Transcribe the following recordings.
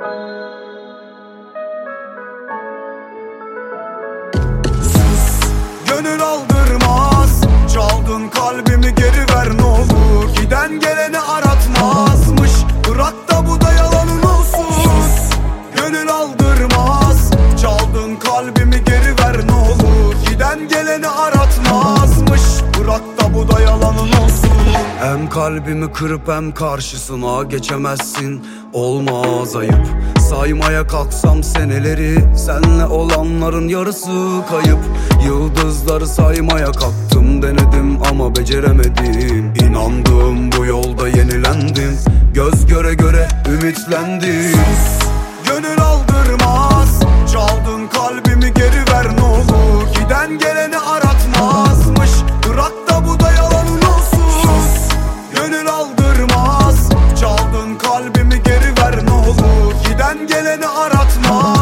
Sus, gönül aldırmaz. Çaldın kalbimi geri ver ne olur. Giden geleni aratmazmış. Bırak da bu da yalanın olsun. Sus, gönül aldırmaz. Çaldın kalbimi Hem kalbimi kırıp hem karşısına geçemezsin. Olmaz ayıp. Saymaya kalksam seneleri Senle olanların yarısı kayıp. Yıldızları saymaya kalktım denedim ama beceremedim. İnandım bu yolda yenilendim. Göz göre göre ümitlendim. Gönül aldırmaz Kalbimi geri ver ne olur. Giden geleni aratmazmış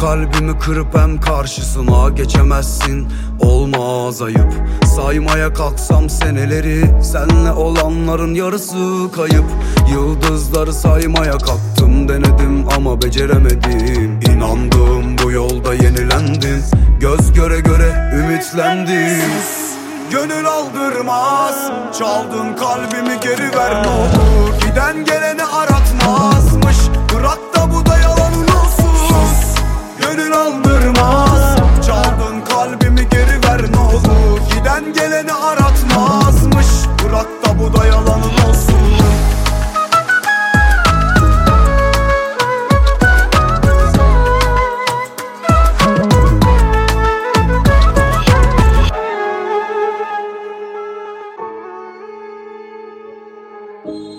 kalbimi kırıp hem karşısına geçemezsin. Olmaz ayıp. Saymaya kalksam seneleri Senle olanların yarısı kayıp. Yıldızları saymaya kalktım denedim ama beceremedim. İnandım bu yolda yenilendim. Göz göre göre ümitlendim. Gönül aldırmaz. Çaldın kalbimi geri ver ne olur. Giden geleni aratmazmış Bye.